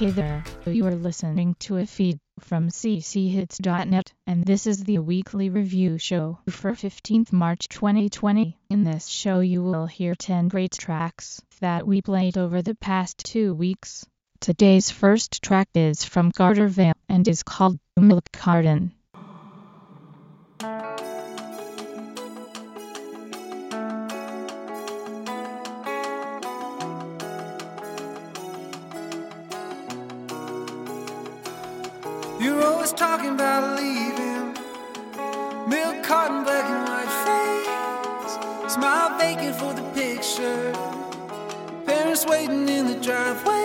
Hey there, you are listening to a feed from cchits.net, and this is the weekly review show for 15th March 2020. In this show you will hear 10 great tracks that we played over the past two weeks. Today's first track is from Carter Vale and is called Milk Carton. always talking about leaving. Milk carton, black and white face. Smile vacant for the picture. Parents waiting in the driveway.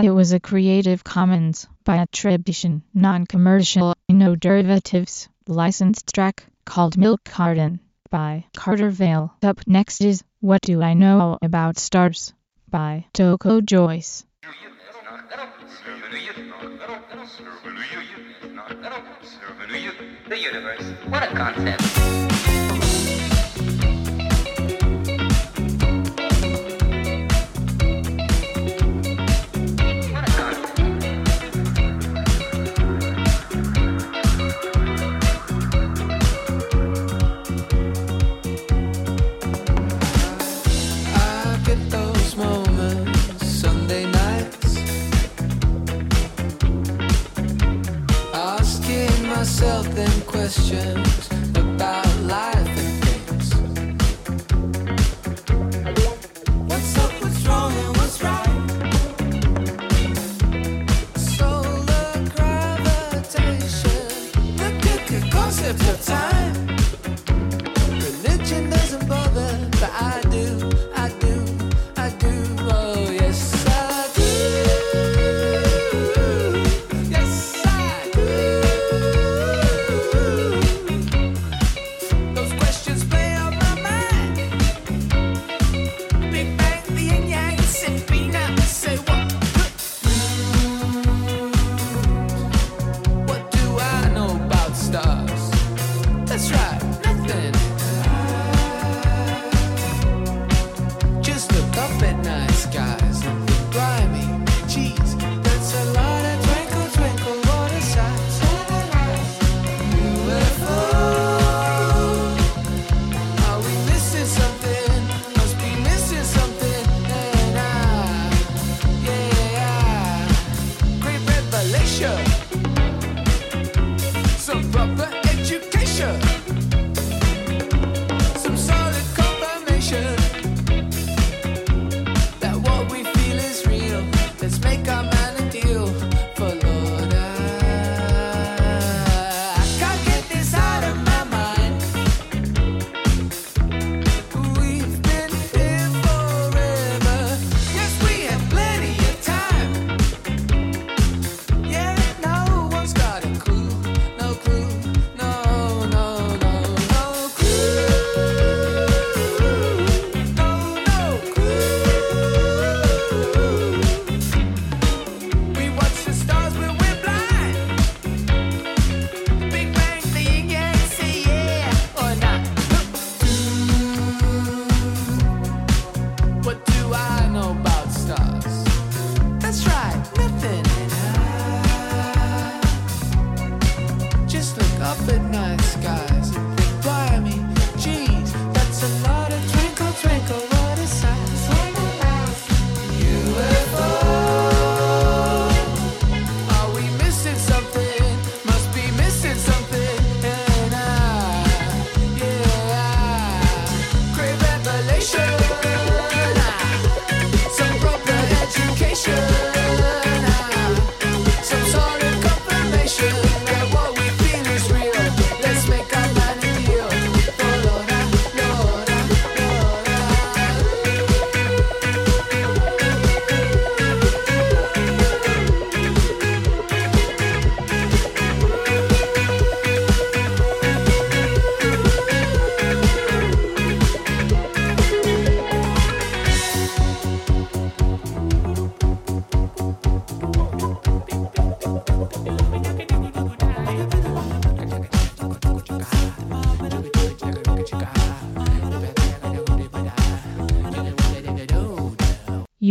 that it was a Creative Commons by attribution, non-commercial, no derivatives, licensed track called Milk Carton by Carter Vale. Up next is What Do I Know About Stars by Toko Joyce. The universe, what a concept.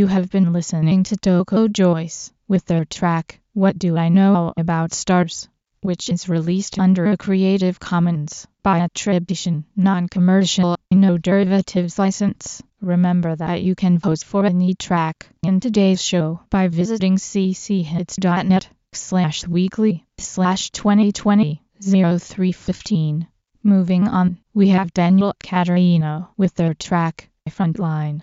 have been listening to Toko Joyce with their track, What Do I Know About Stars, which is released under a Creative Commons by attribution, non-commercial, no derivatives license. Remember that you can vote for any track in today's show by visiting cchits.net slash weekly slash 2020 0315. Moving on, we have Daniel Caterino with their track, Frontline.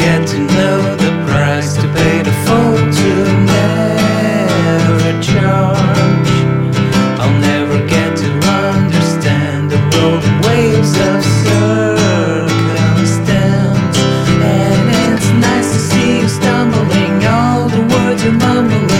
get to know the price to pay the fall to never charge. I'll never get to understand the rolling waves of circumstance. And it's nice to see you stumbling all the words you're mumbling.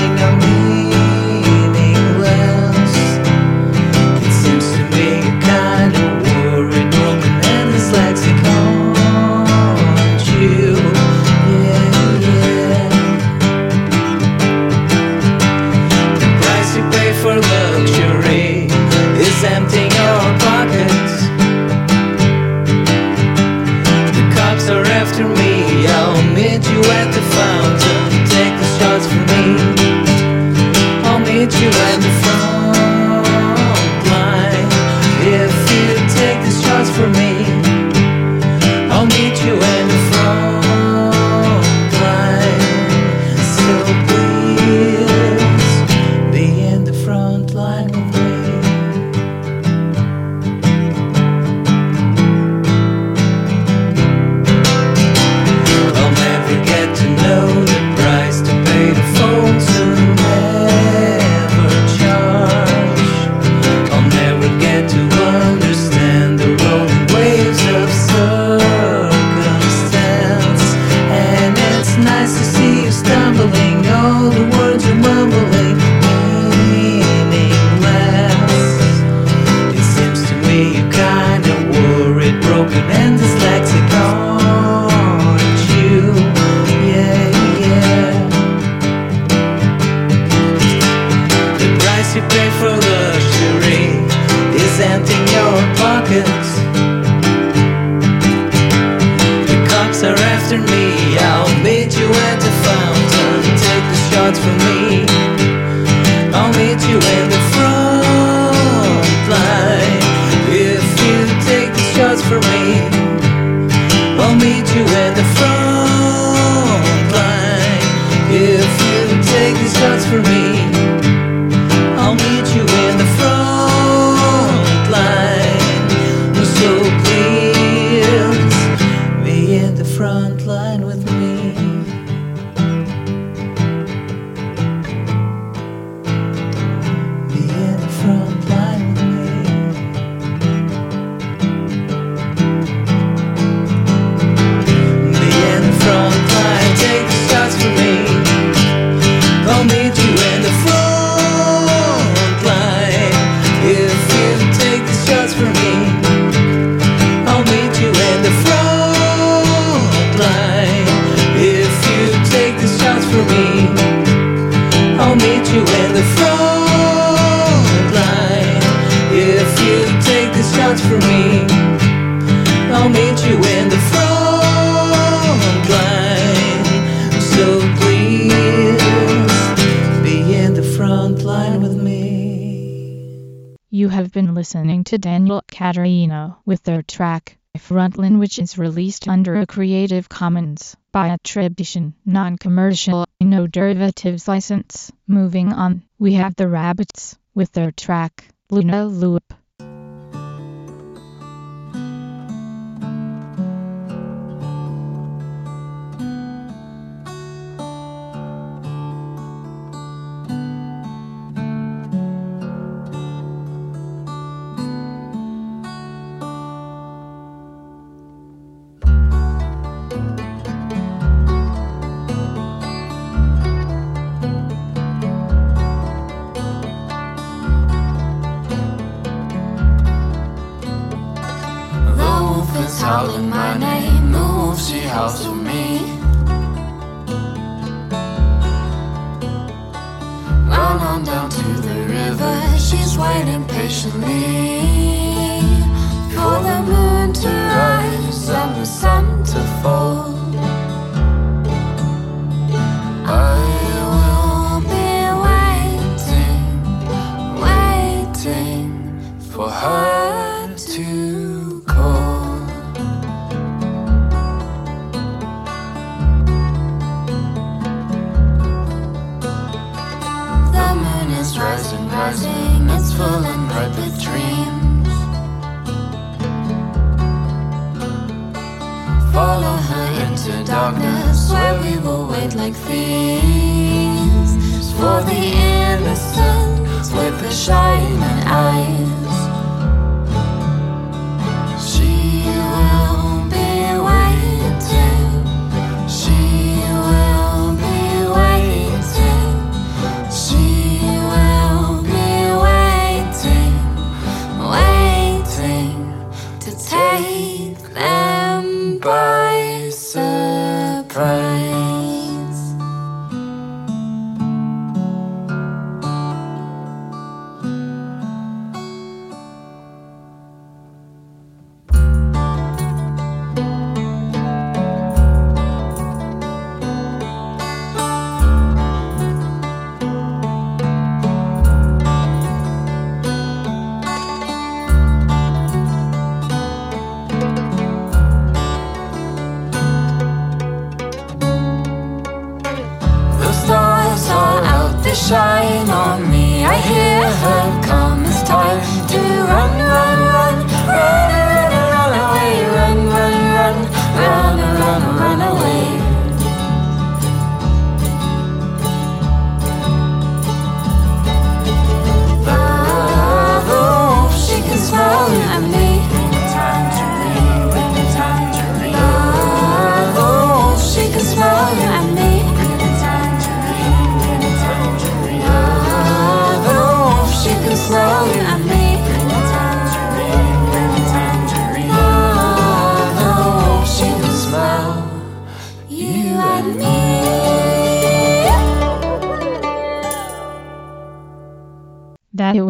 listening to Daniel Caterino with their track, Frontline which is released under a Creative Commons by attribution, non-commercial, no derivatives license. Moving on, we have the Rabbits with their track, Luna Loop.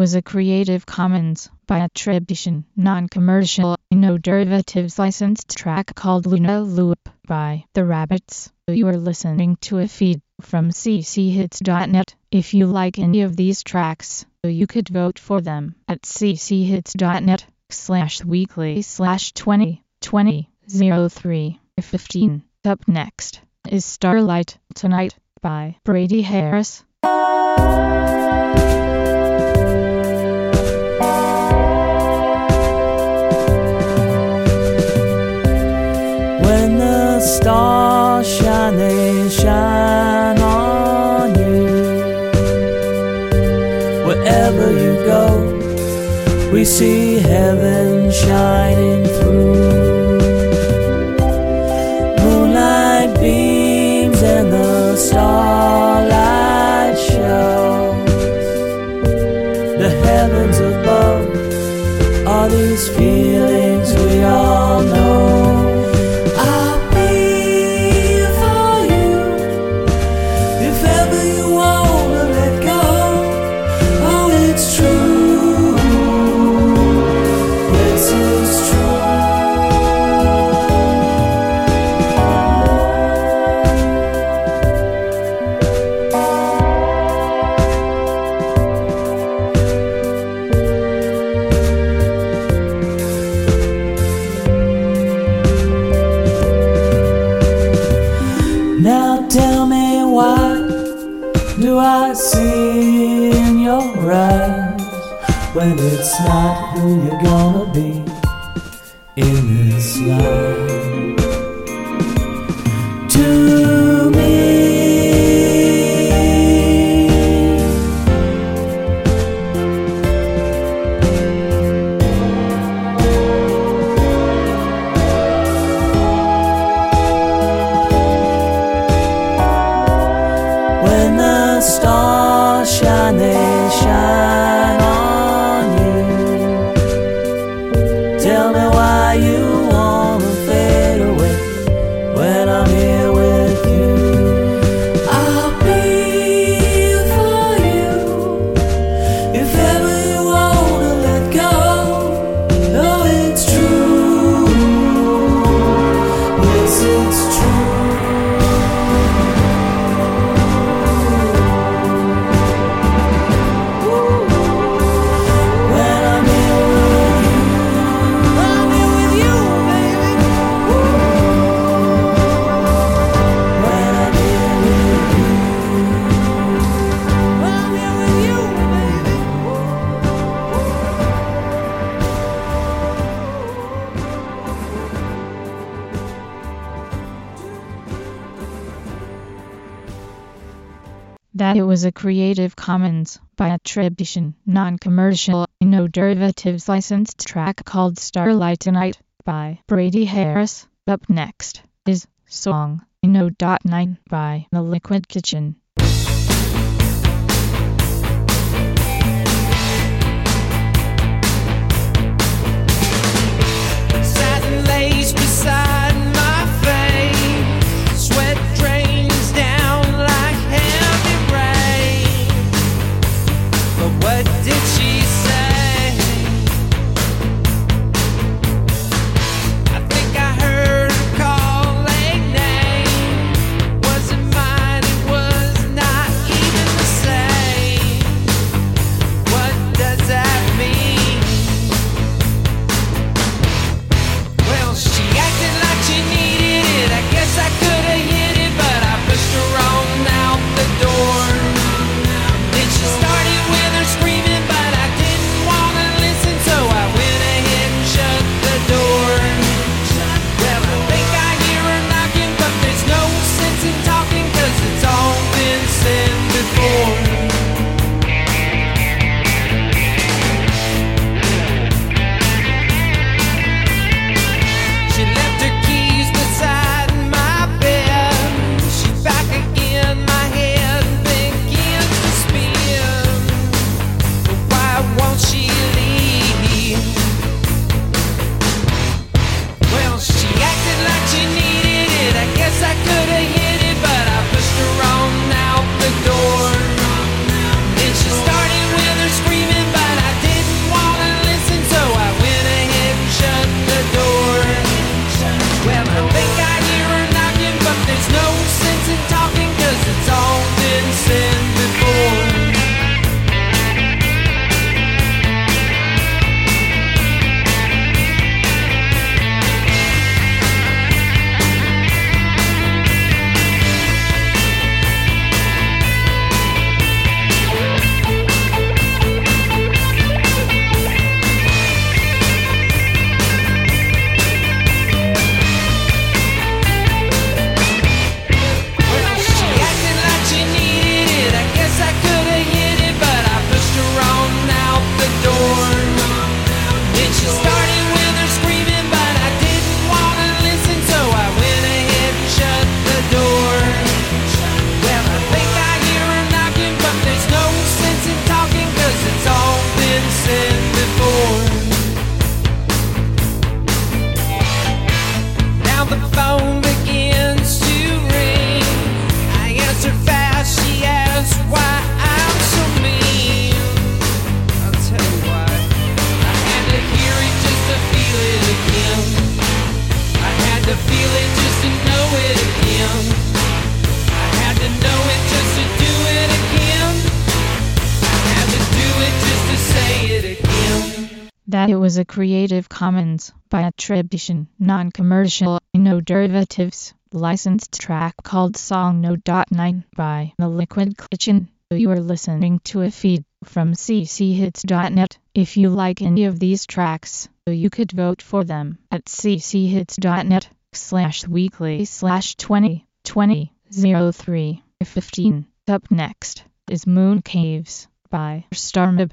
was a Creative Commons by attribution, non-commercial, no derivatives licensed track called Luna Loop by The Rabbits. You are listening to a feed from cchits.net. If you like any of these tracks, you could vote for them at cchits.net slash weekly slash 20 15. Up next is Starlight Tonight by Brady Harris. star shining, shine on you. Wherever you go, we see heaven shining through. by attribution, non-commercial, no derivatives licensed track called Starlight Tonight by Brady Harris. Up next is Song No.9 by The Liquid Kitchen. attribution, non-commercial, no derivatives, licensed track called Song No. 9 by The Liquid Kitchen. You are listening to a feed from cchits.net. If you like any of these tracks, you could vote for them at cchits.net slash weekly slash 20 20 03 15. Up next is Moon Caves by Starmib.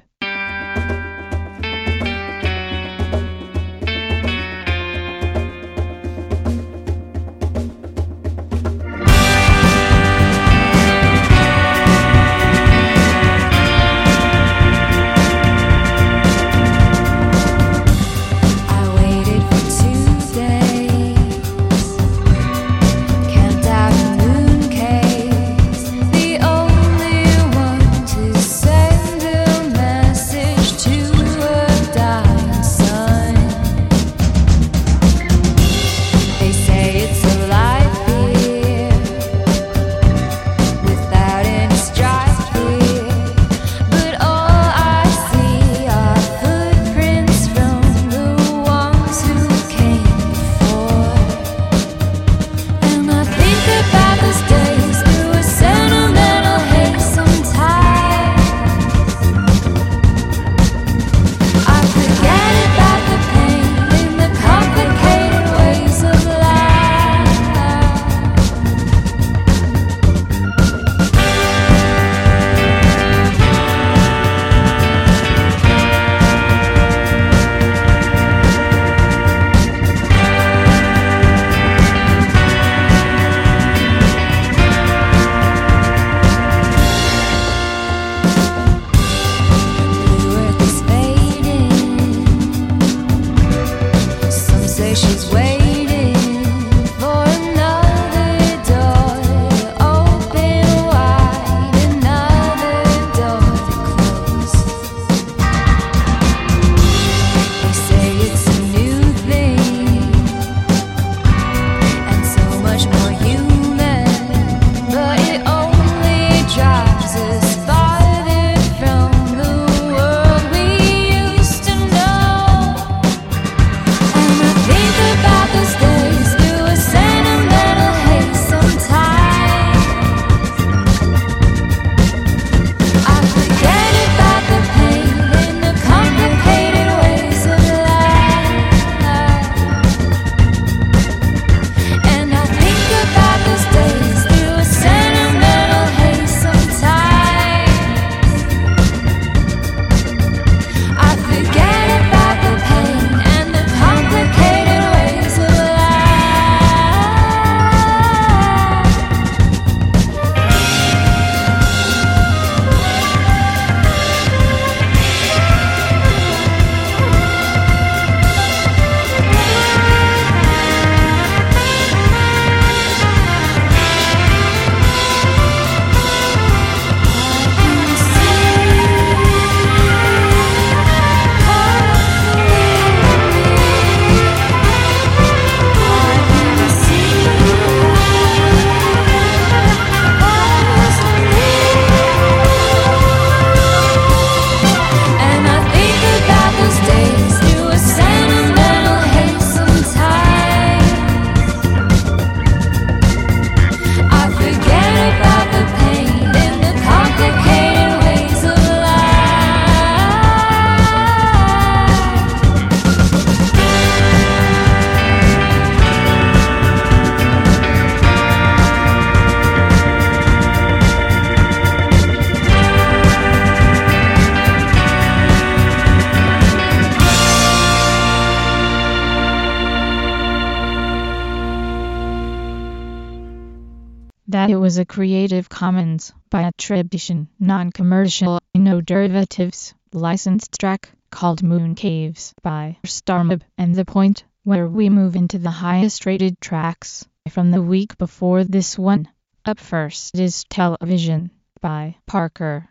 Was a Creative Commons by attribution, non-commercial, no derivatives, licensed track called Moon Caves by Starmob and the point where we move into the highest rated tracks from the week before this one. Up first is Television by Parker.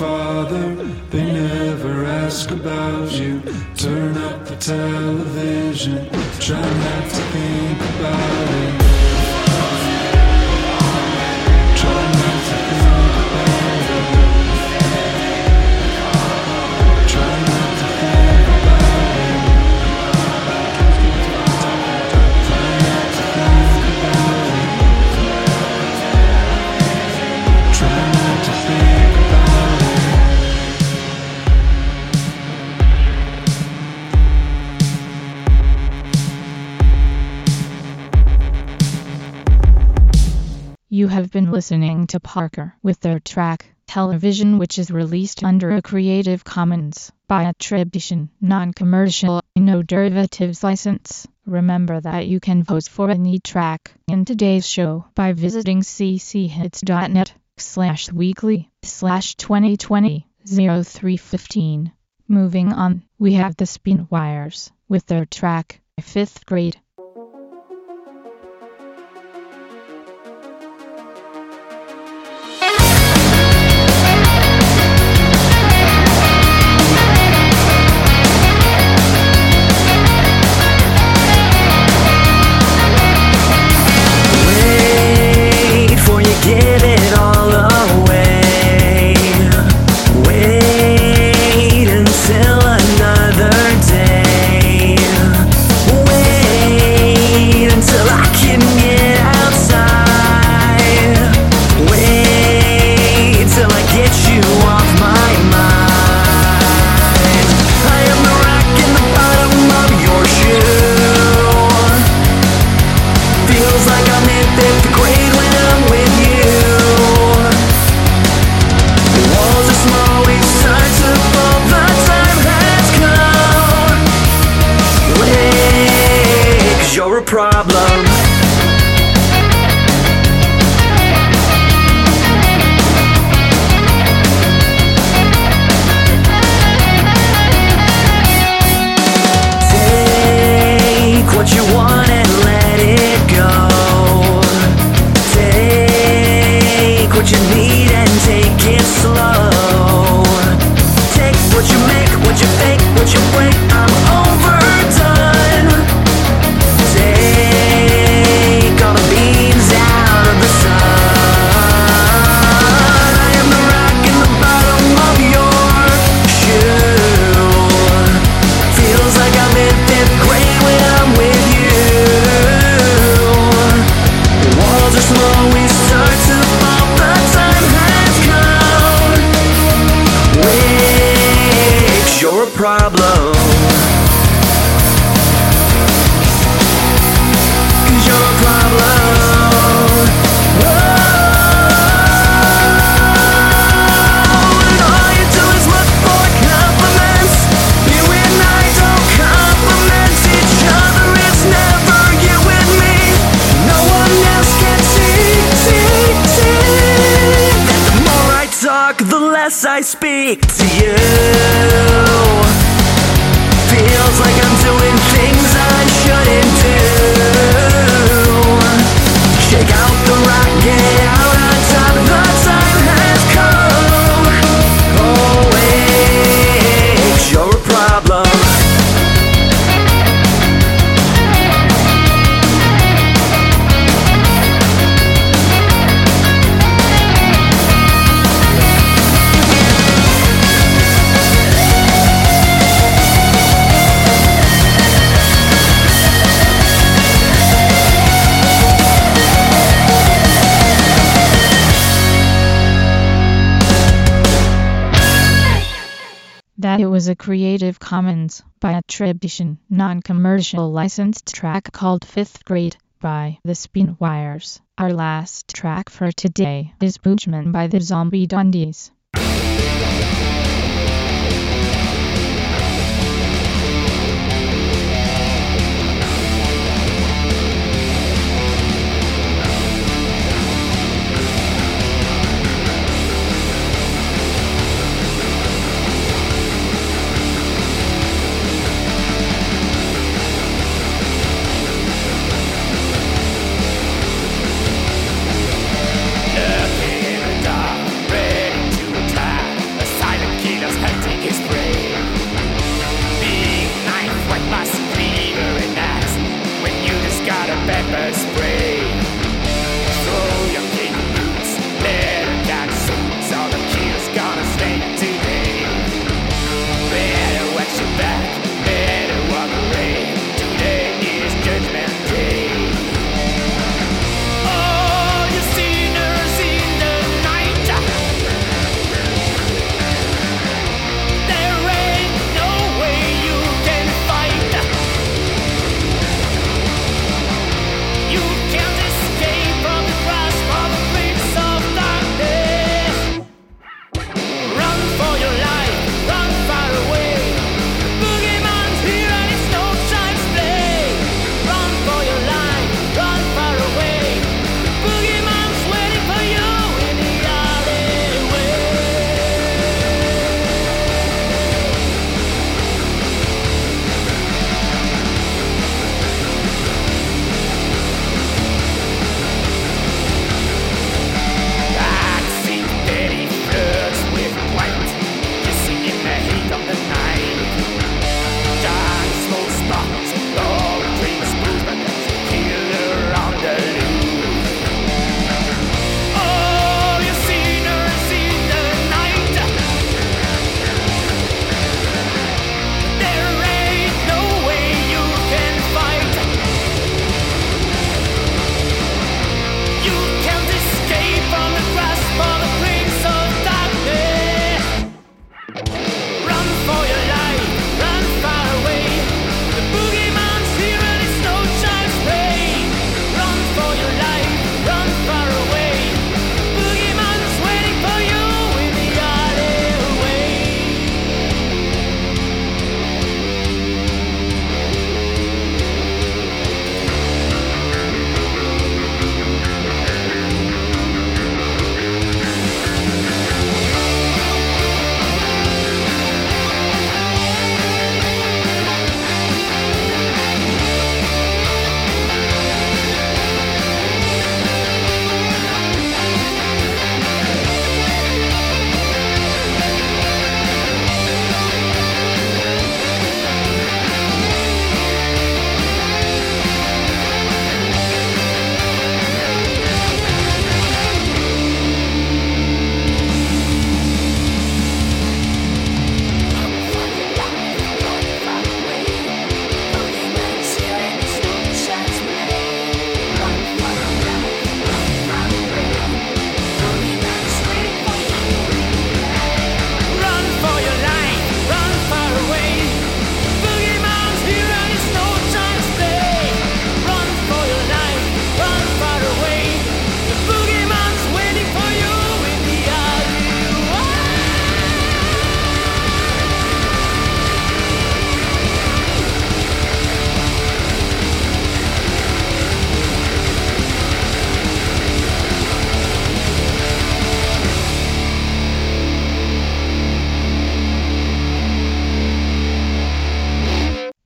Father, they never ask about you. Turn up the television, try not to think about listening to Parker with their track Television which is released under a Creative Commons by attribution, non-commercial, no derivatives license. Remember that you can vote for any track in today's show by visiting cchits.net slash weekly slash 2020 0315. Moving on, we have the Spin Wires with their track, 5th grade. Creative Commons by attribution, non-commercial licensed track called Fifth Grade by The Spin Wires. Our last track for today is Boogeyman by the Zombie Dundies.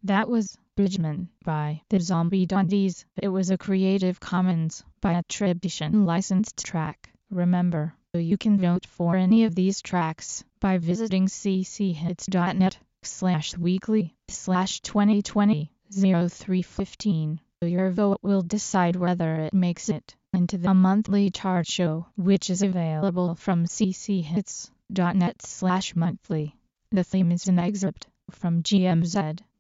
Boogeyman by The Zombie Dundies. It was a Creative Commons by attribution licensed track. Remember, you can vote for any of these tracks by visiting cchits.net slash weekly slash 2020 0315. Your vote will decide whether it makes it into the monthly chart show, which is available from cchits.net slash monthly. The theme is an excerpt from GMZ